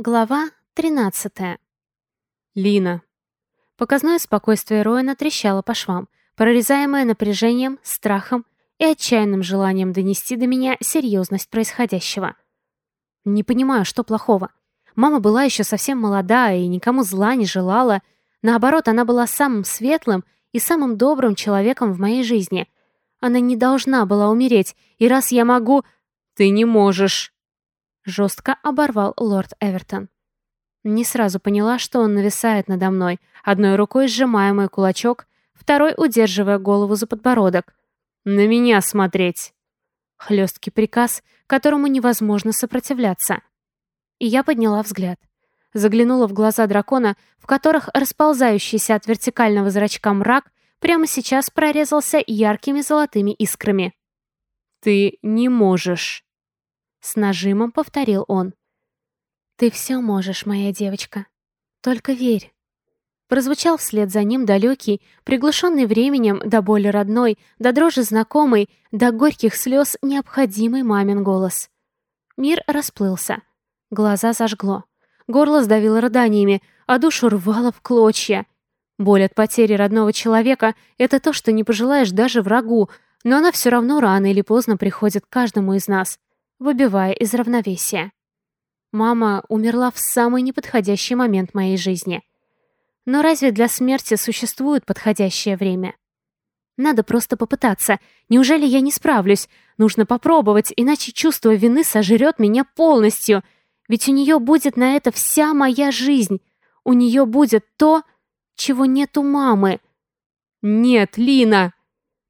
Глава 13. Лина. Показное спокойствие Роина трещало по швам, прорезаемое напряжением, страхом и отчаянным желанием донести до меня серьезность происходящего. Не понимаю, что плохого. Мама была еще совсем молода и никому зла не желала. Наоборот, она была самым светлым и самым добрым человеком в моей жизни. Она не должна была умереть, и раз я могу... Ты не можешь. Жестко оборвал лорд Эвертон. Не сразу поняла, что он нависает надо мной, одной рукой сжимая мой кулачок, второй удерживая голову за подбородок. «На меня смотреть!» Хлесткий приказ, которому невозможно сопротивляться. И я подняла взгляд. Заглянула в глаза дракона, в которых расползающийся от вертикального зрачка мрак прямо сейчас прорезался яркими золотыми искрами. «Ты не можешь!» С нажимом повторил он. «Ты все можешь, моя девочка. Только верь». Прозвучал вслед за ним далекий, приглушенный временем, до боли родной, до дрожи знакомый, до горьких слез необходимый мамин голос. Мир расплылся. Глаза зажгло. Горло сдавило рыданиями, а душу рвало в клочья. Боль от потери родного человека — это то, что не пожелаешь даже врагу, но она все равно рано или поздно приходит к каждому из нас выбивая из равновесия. Мама умерла в самый неподходящий момент моей жизни. Но разве для смерти существует подходящее время? Надо просто попытаться. Неужели я не справлюсь? Нужно попробовать, иначе чувство вины сожрет меня полностью. Ведь у нее будет на это вся моя жизнь. У нее будет то, чего нет у мамы. «Нет, Лина!»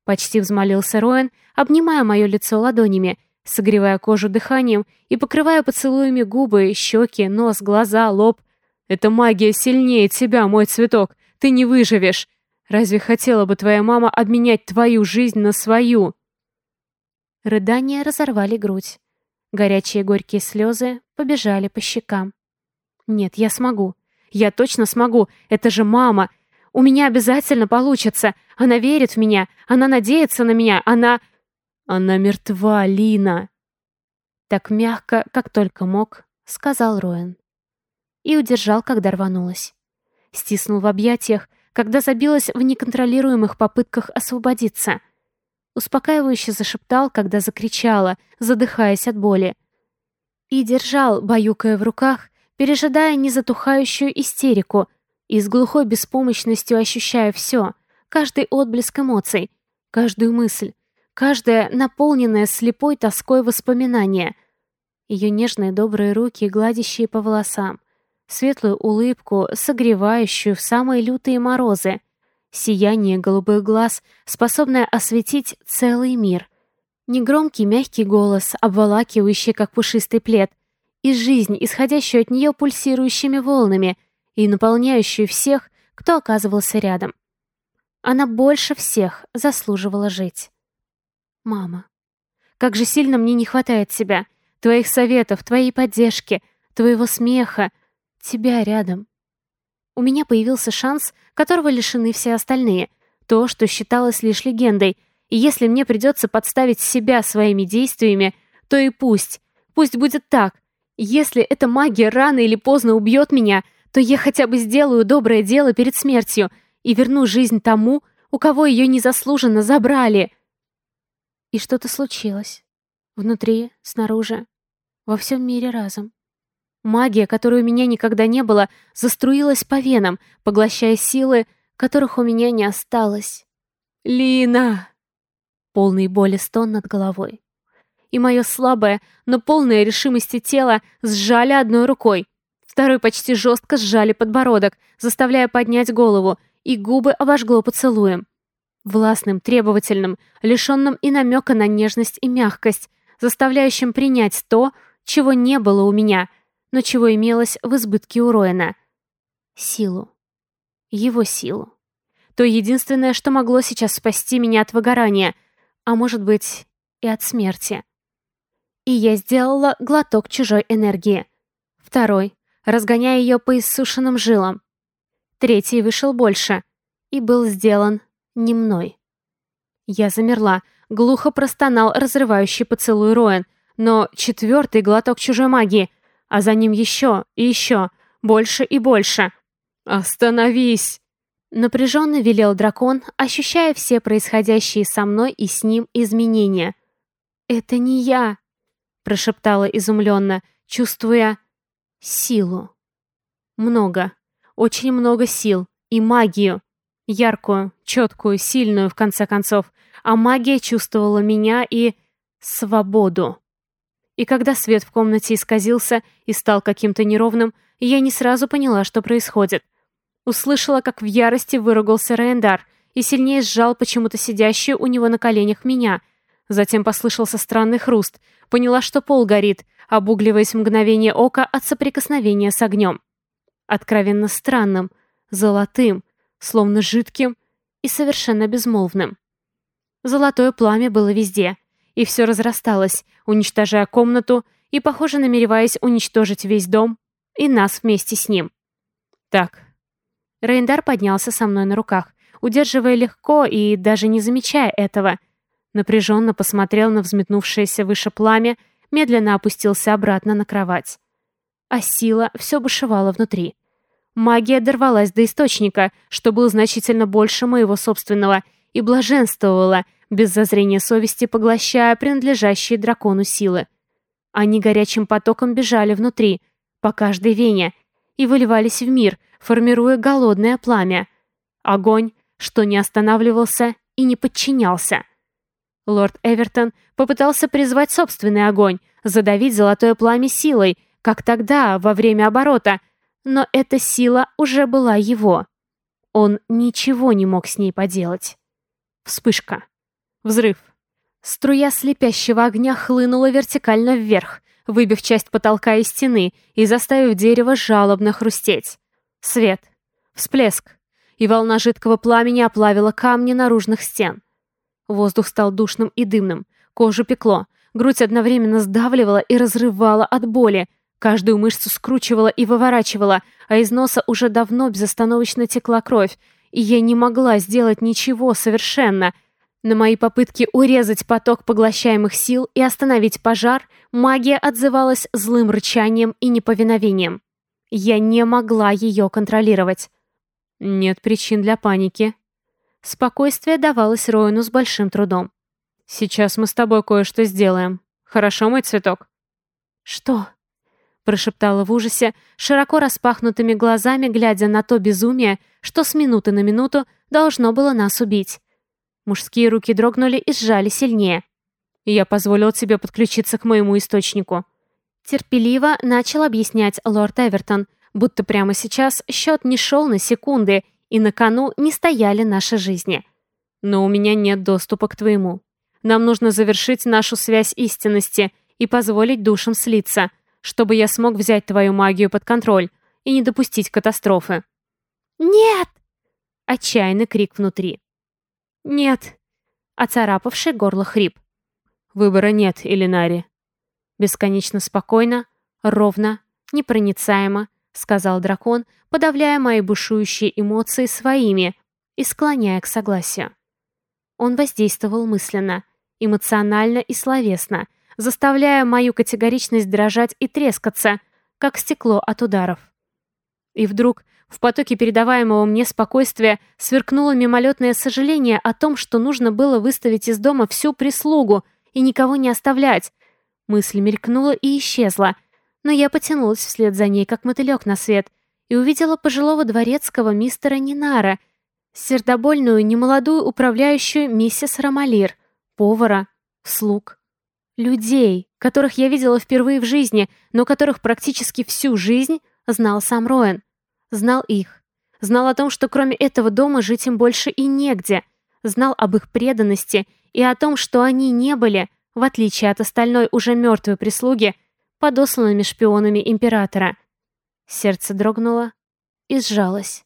Почти взмолился Роэн, обнимая мое лицо ладонями, согревая кожу дыханием и покрывая поцелуями губы, щеки, нос, глаза, лоб. «Эта магия сильнее тебя, мой цветок! Ты не выживешь! Разве хотела бы твоя мама обменять твою жизнь на свою?» Рыдания разорвали грудь. Горячие горькие слезы побежали по щекам. «Нет, я смогу. Я точно смогу. Это же мама. У меня обязательно получится. Она верит в меня. Она надеется на меня. Она...» «Она мертва, Лина!» Так мягко, как только мог, сказал Роэн. И удержал, когда рванулась. Стиснул в объятиях, когда забилась в неконтролируемых попытках освободиться. Успокаивающе зашептал, когда закричала, задыхаясь от боли. И держал, баюкая в руках, пережидая незатухающую истерику и с глухой беспомощностью ощущая все, каждый отблеск эмоций, каждую мысль, каждое наполненное слепой тоской воспоминание. Ее нежные добрые руки, гладящие по волосам, светлую улыбку, согревающую в самые лютые морозы, сияние голубых глаз, способное осветить целый мир, негромкий мягкий голос, обволакивающий, как пушистый плед, и жизнь, исходящую от нее пульсирующими волнами и наполняющую всех, кто оказывался рядом. Она больше всех заслуживала жить. Мама. Как же сильно мне не хватает тебя, твоих советов, твоей поддержки, твоего смеха, тебя рядом. У меня появился шанс, которого лишены все остальные, то, что считалось лишь легендой, и если мне придется подставить себя своими действиями, то и пусть, пусть будет так. Если эта магия рано или поздно убьет меня, то я хотя бы сделаю доброе дело перед смертью и верну жизнь тому, у кого ее незаслуженно забрали. И что-то случилось. Внутри, снаружи, во всем мире разом. Магия, которой у меня никогда не было, заструилась по венам, поглощая силы, которых у меня не осталось. «Лина!» Полный боли стон над головой. И мое слабое, но полное решимости тело сжали одной рукой. Второй почти жестко сжали подбородок, заставляя поднять голову, и губы обожгло поцелуем. Властным, требовательным, лишенным и намека на нежность и мягкость, заставляющим принять то, чего не было у меня, но чего имелось в избытке у Роэна. Силу. Его силу. То единственное, что могло сейчас спасти меня от выгорания, а может быть и от смерти. И я сделала глоток чужой энергии. Второй, разгоняя ее по иссушенным жилам. Третий вышел больше и был сделан не мной. Я замерла, глухо простонал разрывающий поцелуй Роэн, но четвертый глоток чужой магии. а за ним еще и еще, больше и больше. «Остановись!» Напряженно велел дракон, ощущая все происходящие со мной и с ним изменения. «Это не я!» — прошептала изумленно, чувствуя силу. Много, очень много сил и магию. Яркую, четкую, сильную, в конце концов. А магия чувствовала меня и... свободу. И когда свет в комнате исказился и стал каким-то неровным, я не сразу поняла, что происходит. Услышала, как в ярости выругался Рейндар и сильнее сжал почему-то сидящую у него на коленях меня. Затем послышался странный хруст. Поняла, что пол горит, обугливаясь мгновение ока от соприкосновения с огнем. Откровенно странным, золотым, словно жидким и совершенно безмолвным. Золотое пламя было везде, и все разрасталось, уничтожая комнату и, похоже, намереваясь уничтожить весь дом и нас вместе с ним. Так. Рейндар поднялся со мной на руках, удерживая легко и даже не замечая этого. Напряженно посмотрел на взметнувшееся выше пламя, медленно опустился обратно на кровать. А сила все бушевала внутри. Магия дорвалась до источника, что был значительно больше моего собственного, и блаженствовала, без зазрения совести поглощая принадлежащие дракону силы. Они горячим потоком бежали внутри, по каждой вене, и выливались в мир, формируя голодное пламя. Огонь, что не останавливался и не подчинялся. Лорд Эвертон попытался призвать собственный огонь, задавить золотое пламя силой, как тогда, во время оборота, но эта сила уже была его. Он ничего не мог с ней поделать. Вспышка. Взрыв. Струя слепящего огня хлынула вертикально вверх, выбив часть потолка и стены и заставив дерево жалобно хрустеть. Свет. Всплеск. И волна жидкого пламени оплавила камни наружных стен. Воздух стал душным и дымным. Кожу пекло. Грудь одновременно сдавливала и разрывала от боли, Каждую мышцу скручивала и выворачивала, а из носа уже давно безостановочно текла кровь, и я не могла сделать ничего совершенно. На мои попытки урезать поток поглощаемых сил и остановить пожар, магия отзывалась злым рычанием и неповиновением. Я не могла ее контролировать. Нет причин для паники. Спокойствие давалось Роину с большим трудом. «Сейчас мы с тобой кое-что сделаем. Хорошо, мой цветок?» «Что?» Прошептала в ужасе, широко распахнутыми глазами глядя на то безумие, что с минуты на минуту должно было нас убить. Мужские руки дрогнули и сжали сильнее. «Я позволил тебе подключиться к моему источнику». Терпеливо начал объяснять лорд Эвертон, будто прямо сейчас счет не шел на секунды, и на кону не стояли наши жизни. «Но у меня нет доступа к твоему. Нам нужно завершить нашу связь истинности и позволить душам слиться, чтобы я смог взять твою магию под контроль и не допустить катастрофы». «Нет!» — отчаянный крик внутри. «Нет!» — оцарапавший горло хрип. «Выбора нет, Элинари». Бесконечно спокойно, ровно, непроницаемо, сказал дракон, подавляя мои бушующие эмоции своими и склоняя к согласию. Он воздействовал мысленно, эмоционально и словесно, заставляя мою категоричность дрожать и трескаться, как стекло от ударов. И вдруг в потоке передаваемого мне спокойствия сверкнуло мимолетное сожаление о том, что нужно было выставить из дома всю прислугу и никого не оставлять. Мысль мелькнула и исчезла, но я потянулась вслед за ней, как мотылек на свет, и увидела пожилого дворецкого мистера Нинара, сердобольную немолодую управляющую миссис Ромалир, повара, слуг. Людей, которых я видела впервые в жизни, но которых практически всю жизнь знал сам Роэн. Знал их. Знал о том, что кроме этого дома жить им больше и негде. Знал об их преданности и о том, что они не были, в отличие от остальной уже мертвой прислуги, подосланными шпионами императора. Сердце дрогнуло и сжалось.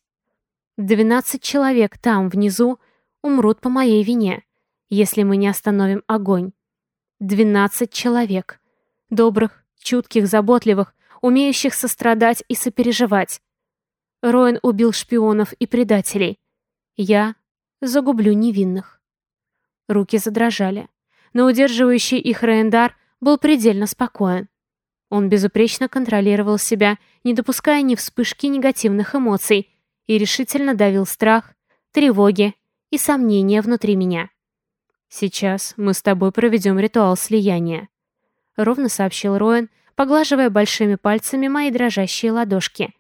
Двенадцать человек там, внизу, умрут по моей вине, если мы не остановим огонь. Двенадцать человек. Добрых, чутких, заботливых, умеющих сострадать и сопереживать. Роэн убил шпионов и предателей. Я загублю невинных. Руки задрожали, но удерживающий их Рейндар был предельно спокоен. Он безупречно контролировал себя, не допуская ни вспышки негативных эмоций, и решительно давил страх, тревоги и сомнения внутри меня. «Сейчас мы с тобой проведем ритуал слияния», — ровно сообщил Роэн, поглаживая большими пальцами мои дрожащие ладошки.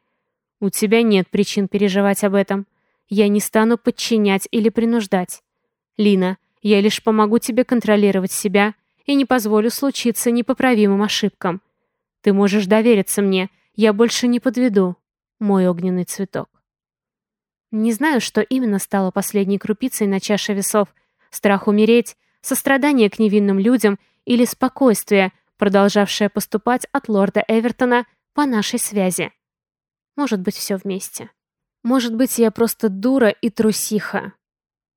«У тебя нет причин переживать об этом. Я не стану подчинять или принуждать. Лина, я лишь помогу тебе контролировать себя и не позволю случиться непоправимым ошибкам. Ты можешь довериться мне, я больше не подведу, мой огненный цветок. Не знаю, что именно стало последней крупицей на чаше весов. Страх умереть, сострадание к невинным людям или спокойствие, продолжавшее поступать от лорда Эвертона по нашей связи. Может быть, все вместе. Может быть, я просто дура и трусиха.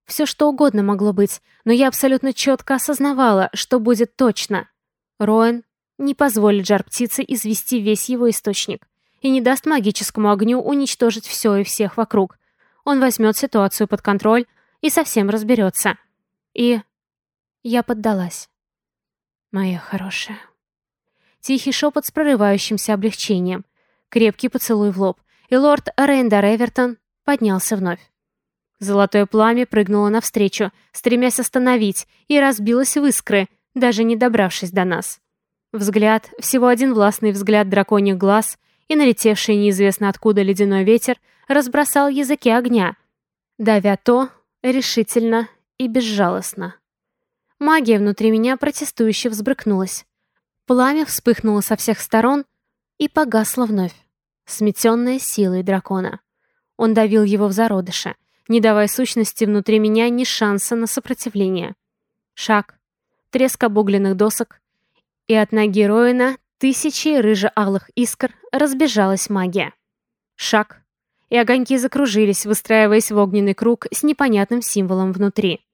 Все что угодно могло быть, но я абсолютно четко осознавала, что будет точно. Роэн не позволит жар-птице извести весь его источник и не даст магическому огню уничтожить все и всех вокруг. Он возьмет ситуацию под контроль и совсем разберется. И я поддалась. Моя хорошая. Тихий шепот с прорывающимся облегчением. Крепкий поцелуй в лоб. И лорд Рейндер Эвертон поднялся вновь. Золотое пламя прыгнуло навстречу, стремясь остановить, и разбилось в искры, даже не добравшись до нас. Взгляд, всего один властный взгляд драконьих глаз и налетевший неизвестно откуда ледяной ветер разбросал языки огня, давя то решительно и безжалостно. Магия внутри меня протестующе взбрыкнулась. Пламя вспыхнуло со всех сторон и погасло вновь, сметенное силой дракона. Он давил его в зародыше, не давая сущности внутри меня ни шанса на сопротивление. Шаг, треск обугленных досок, и от ноги Роина тысячи рыже-алых искр разбежалась магия. Шаг, и огоньки закружились, выстраиваясь в огненный круг с непонятным символом внутри.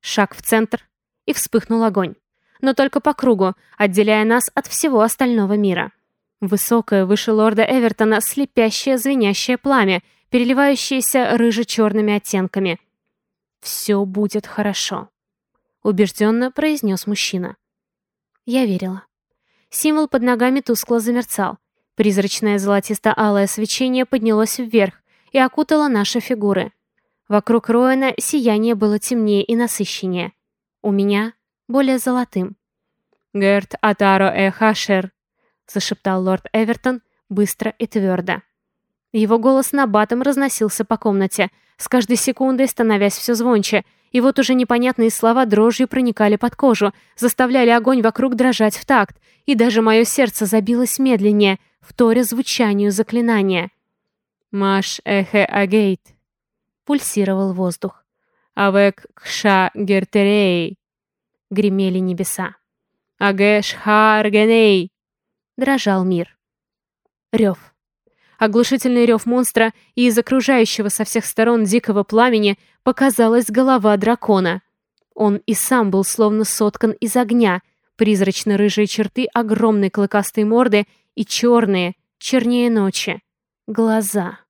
Шаг в центр, и вспыхнул огонь. Но только по кругу, отделяя нас от всего остального мира. Высокое выше лорда Эвертона слепящее звенящее пламя, переливающееся рыже-черными оттенками. «Все будет хорошо», — убежденно произнес мужчина. Я верила. Символ под ногами тускло замерцал. Призрачное золотисто-алое свечение поднялось вверх и окутало наши фигуры. Вокруг Роэна сияние было темнее и насыщеннее. У меня более золотым. «Герт Атаро э Хашер», — зашептал лорд Эвертон быстро и твердо. Его голос набатом разносился по комнате, с каждой секундой становясь все звонче — и вот уже непонятные слова дрожью проникали под кожу, заставляли огонь вокруг дрожать в такт, и даже мое сердце забилось медленнее, вторя звучанию заклинания. «Маш эхе агейт», — пульсировал воздух. «Авек кша гертерей», — гремели небеса. «Агеш харгеней», — дрожал мир. Рев. Оглушительный рев монстра, и из окружающего со всех сторон дикого пламени показалась голова дракона. Он и сам был словно соткан из огня, призрачно-рыжие черты огромной клыкастой морды и черные, чернее ночи, глаза.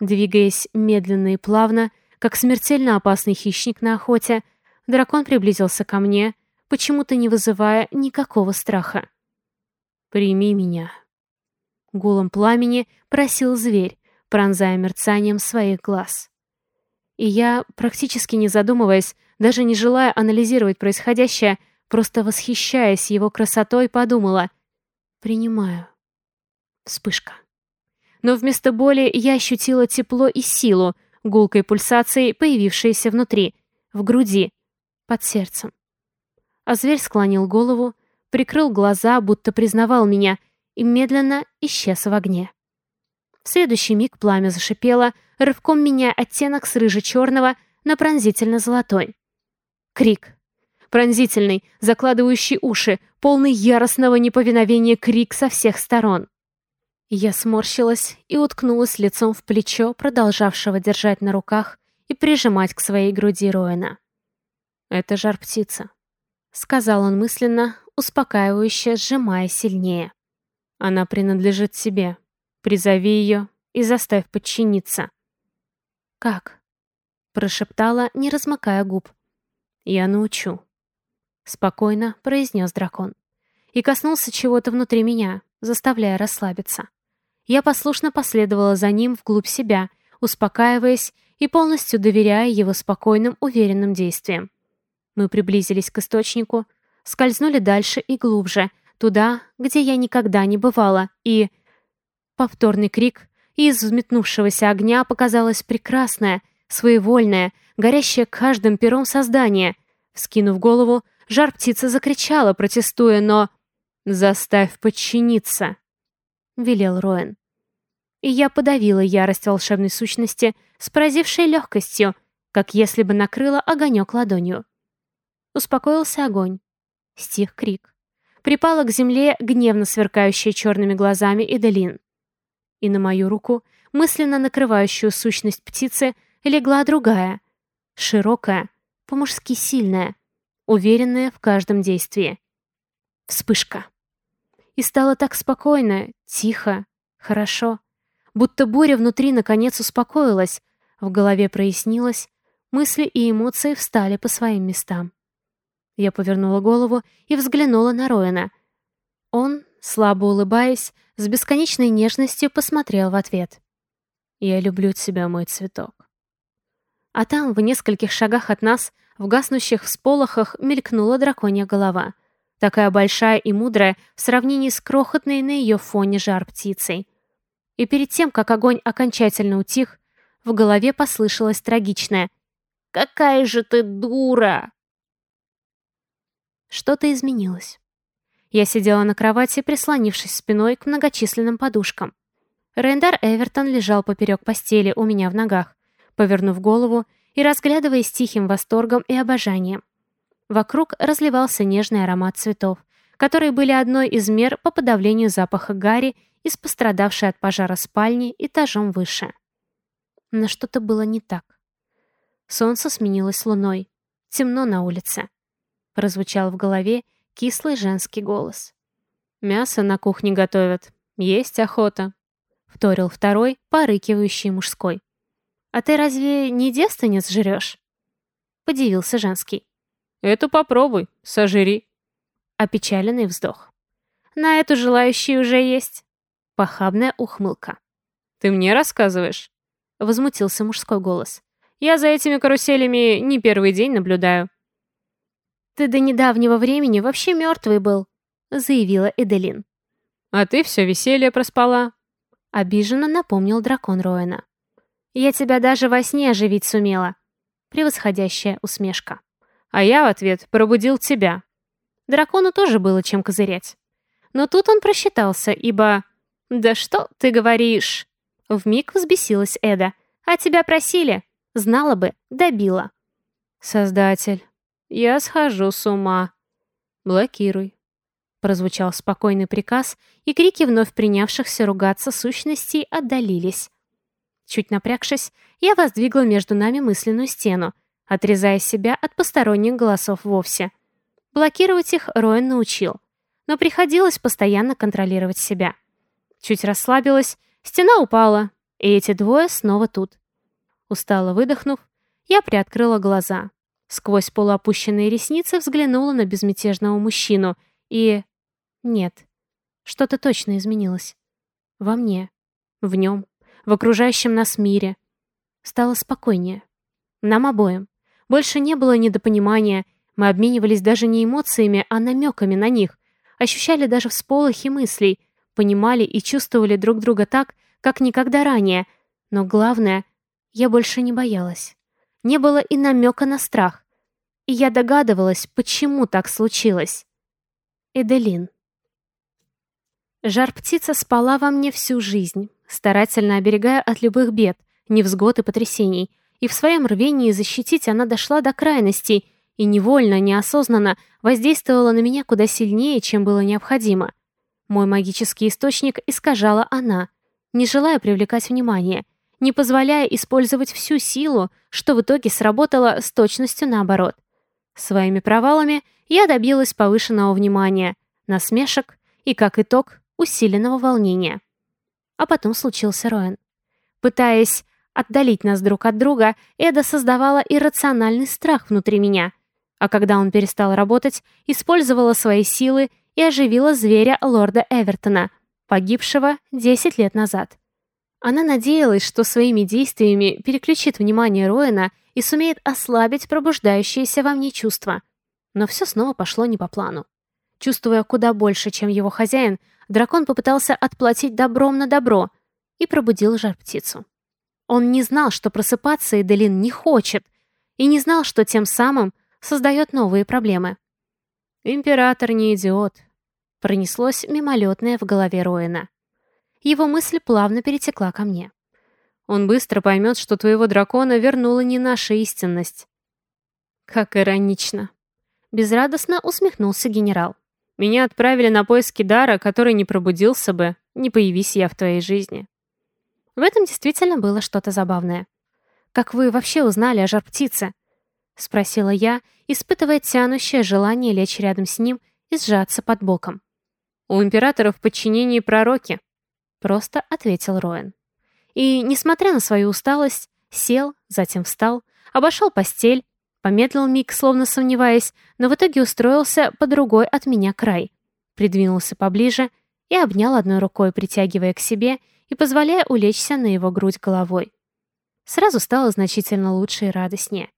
Двигаясь медленно и плавно, как смертельно опасный хищник на охоте, дракон приблизился ко мне, почему-то не вызывая никакого страха. «Прими меня», Гулом пламени просил зверь, пронзая мерцанием своих глаз. И я, практически не задумываясь, даже не желая анализировать происходящее, просто восхищаясь его красотой, подумала «Принимаю». Вспышка. Но вместо боли я ощутила тепло и силу, гулкой пульсацией, появившейся внутри, в груди, под сердцем. А зверь склонил голову, прикрыл глаза, будто признавал меня — и медленно исчез в огне. В следующий миг пламя зашипело, рывком меняя оттенок с рыже-черного на пронзительно-золотой. Крик. Пронзительный, закладывающий уши, полный яростного неповиновения крик со всех сторон. Я сморщилась и уткнулась лицом в плечо, продолжавшего держать на руках и прижимать к своей груди Роэна. «Это жар птица», — сказал он мысленно, успокаивающе сжимая сильнее. Она принадлежит тебе. Призови ее и заставь подчиниться». «Как?» — прошептала, не размыкая губ. «Я научу», — спокойно произнес дракон. и коснулся чего-то внутри меня, заставляя расслабиться. Я послушно последовала за ним вглубь себя, успокаиваясь и полностью доверяя его спокойным, уверенным действиям. Мы приблизились к источнику, скользнули дальше и глубже, туда, где я никогда не бывала, и... Повторный крик, из взметнувшегося огня показалось прекрасное, своевольное, горящее каждым пером создание. Вскинув голову, жар птица закричала, протестуя, но... «Заставь подчиниться», — велел Роэн. И я подавила ярость волшебной сущности с легкостью, как если бы накрыла огонек ладонью. Успокоился огонь. Стих крик. Припала к земле гневно сверкающая черными глазами Эделин. И на мою руку, мысленно накрывающую сущность птицы, легла другая, широкая, по-мужски сильная, уверенная в каждом действии. Вспышка. И стало так спокойно, тихо, хорошо. Будто буря внутри наконец успокоилась, в голове прояснилось, мысли и эмоции встали по своим местам. Я повернула голову и взглянула на Роэна. Он, слабо улыбаясь, с бесконечной нежностью посмотрел в ответ. «Я люблю тебя, мой цветок». А там, в нескольких шагах от нас, в гаснущих всполохах, мелькнула драконья голова. Такая большая и мудрая в сравнении с крохотной на ее фоне жар птицей. И перед тем, как огонь окончательно утих, в голове послышалось трагичное «Какая же ты дура!» Что-то изменилось. Я сидела на кровати, прислонившись спиной к многочисленным подушкам. Рейндар Эвертон лежал поперек постели у меня в ногах, повернув голову и разглядывая с тихим восторгом и обожанием. Вокруг разливался нежный аромат цветов, которые были одной из мер по подавлению запаха гари из пострадавшей от пожара спальни этажом выше. Но что-то было не так. Солнце сменилось луной. Темно на улице прозвучал в голове кислый женский голос. «Мясо на кухне готовят. Есть охота», — вторил второй, порыкивающий мужской. «А ты разве не девственниц жрешь?» — подивился женский. «Эту попробуй, сожри». Опечаленный вздох. «На эту желающие уже есть». Похабная ухмылка. «Ты мне рассказываешь?» — возмутился мужской голос. «Я за этими каруселями не первый день наблюдаю». «Ты до недавнего времени вообще мертвый был», — заявила Эделин. «А ты все веселье проспала», — обиженно напомнил дракон Роэна. «Я тебя даже во сне оживить сумела». Превосходящая усмешка. А я в ответ пробудил тебя. Дракону тоже было чем козырять. Но тут он просчитался, ибо... «Да что ты говоришь?» Вмиг взбесилась Эда. «А тебя просили. Знала бы, добила». «Создатель, я схожу с ума. Блокируй. Прозвучал спокойный приказ, и крики вновь принявшихся ругаться сущностей отдалились. Чуть напрягшись, я воздвигла между нами мысленную стену, отрезая себя от посторонних голосов вовсе. Блокировать их Роэн научил, но приходилось постоянно контролировать себя. Чуть расслабилась, стена упала, и эти двое снова тут. Устало выдохнув, я приоткрыла глаза. Сквозь полуопущенные ресницы взглянула на безмятежного мужчину и... Нет, что-то точно изменилось. Во мне, в нем, в окружающем нас мире. Стало спокойнее. Нам обоим. Больше не было недопонимания, мы обменивались даже не эмоциями, а намеками на них, ощущали даже всполохи мыслей, понимали и чувствовали друг друга так, как никогда ранее, но главное, я больше не боялась. Не было и намека на страх. И я догадывалась, почему так случилось. Эделин. Жар-птица спала во мне всю жизнь, старательно оберегая от любых бед, невзгод и потрясений, и в своем рвении защитить она дошла до крайностей и невольно, неосознанно воздействовала на меня куда сильнее, чем было необходимо. Мой магический источник искажала она, не желая привлекать внимание, не позволяя использовать всю силу, что в итоге сработало с точностью наоборот. Своими провалами я добилась повышенного внимания, насмешек и, как итог, усиленного волнения. А потом случился Роэн. Пытаясь отдалить нас друг от друга, Эда создавала иррациональный страх внутри меня, а когда он перестал работать, использовала свои силы и оживила зверя лорда Эвертона, погибшего 10 лет назад. Она надеялась, что своими действиями переключит внимание Роэна и сумеет ослабить пробуждающееся во мне чувство. Но все снова пошло не по плану. Чувствуя куда больше, чем его хозяин, дракон попытался отплатить добром на добро и пробудил жар-птицу. Он не знал, что просыпаться Эделин не хочет, и не знал, что тем самым создает новые проблемы. «Император не идиот», — пронеслось мимолетное в голове Роэна. Его мысль плавно перетекла ко мне. Он быстро поймет, что твоего дракона вернула не наша истинность. Как иронично. Безрадостно усмехнулся генерал. Меня отправили на поиски дара, который не пробудился бы, не появись я в твоей жизни. В этом действительно было что-то забавное. «Как вы вообще узнали о жар-птице?» — спросила я, испытывая тянущее желание лечь рядом с ним и сжаться под боком. «У императора в подчинении пророки», — просто ответил Роэн. И, несмотря на свою усталость, сел, затем встал, обошел постель, помедлил миг, словно сомневаясь, но в итоге устроился по другой от меня край, придвинулся поближе и обнял одной рукой, притягивая к себе и позволяя улечься на его грудь головой. Сразу стало значительно лучше и радостнее.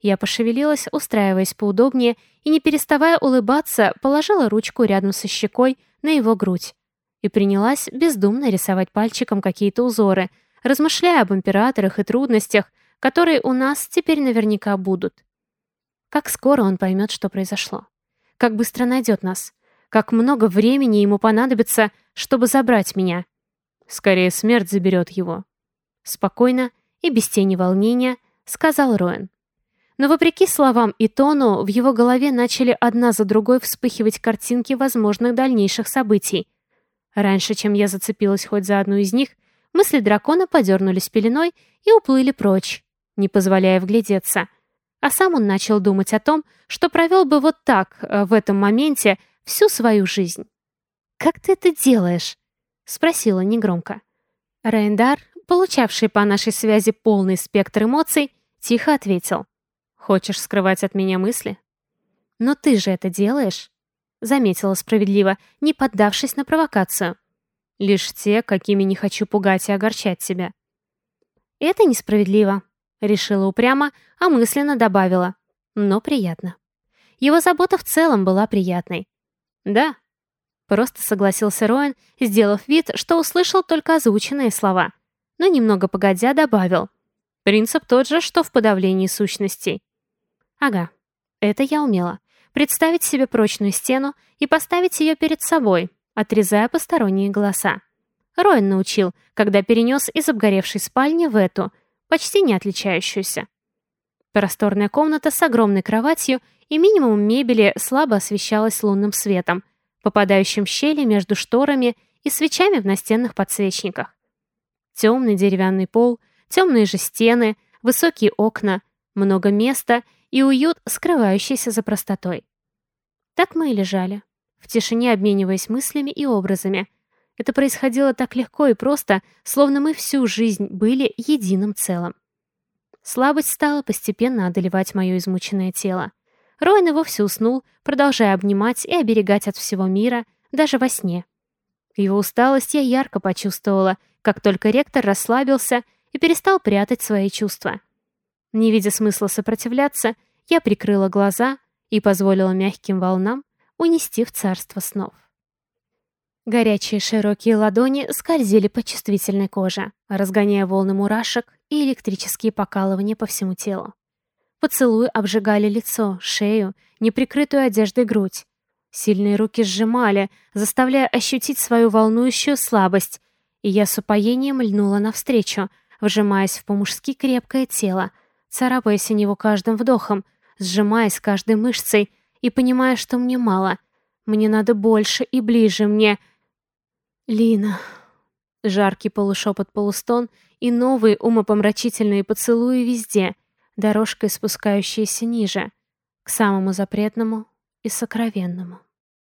Я пошевелилась, устраиваясь поудобнее, и, не переставая улыбаться, положила ручку рядом со щекой на его грудь и принялась бездумно рисовать пальчиком какие-то узоры, размышляя об императорах и трудностях, которые у нас теперь наверняка будут. Как скоро он поймет, что произошло? Как быстро найдет нас? Как много времени ему понадобится, чтобы забрать меня? Скорее, смерть заберет его. Спокойно и без тени волнения сказал Роэн. Но вопреки словам и тону, в его голове начали одна за другой вспыхивать картинки возможных дальнейших событий. Раньше, чем я зацепилась хоть за одну из них, мысли дракона подернулись пеленой и уплыли прочь, не позволяя вглядеться. А сам он начал думать о том, что провел бы вот так, э, в этом моменте, всю свою жизнь. «Как ты это делаешь?» — спросила негромко. Рейндар, получавший по нашей связи полный спектр эмоций, тихо ответил. «Хочешь скрывать от меня мысли?» «Но ты же это делаешь?» Заметила справедливо, не поддавшись на провокацию. «Лишь те, какими не хочу пугать и огорчать тебя». «Это несправедливо», — решила упрямо, а мысленно добавила. «Но приятно». Его забота в целом была приятной. «Да, Просто согласился Роэн, сделав вид, что услышал только озвученные слова. Но немного погодя добавил. Принцип тот же, что в подавлении сущностей. Ага, это я умела. Представить себе прочную стену и поставить ее перед собой, отрезая посторонние голоса. Роэн научил, когда перенес из обгоревшей спальни в эту, почти не отличающуюся. Просторная комната с огромной кроватью и минимум мебели слабо освещалась лунным светом, попадающим в щели между шторами и свечами в настенных подсвечниках. Темный деревянный пол, темные же стены, высокие окна, много места и уют, скрывающийся за простотой. Так мы и лежали, в тишине обмениваясь мыслями и образами. Это происходило так легко и просто, словно мы всю жизнь были единым целым. Слабость стала постепенно одолевать мое измученное тело. Роин и вовсе уснул, продолжая обнимать и оберегать от всего мира, даже во сне. Его усталость я ярко почувствовала, как только ректор расслабился и перестал прятать свои чувства. Не видя смысла сопротивляться, я прикрыла глаза и позволила мягким волнам унести в царство снов. Горячие широкие ладони скользили по чувствительной коже, разгоняя волны мурашек и электрические покалывания по всему телу. Поцелуи обжигали лицо, шею, неприкрытую одеждой грудь. Сильные руки сжимали, заставляя ощутить свою волнующую слабость, и я с упоением льнула навстречу, вжимаясь в по-мужски крепкое тело, царапаясь о него каждым вдохом, сжимаясь каждой мышцей и понимая, что мне мало. Мне надо больше и ближе мне... Лина... Жаркий полушепот-полустон и новые умопомрачительные поцелуи везде — дорожкой спускающейся ниже, к самому запретному и сокровенному.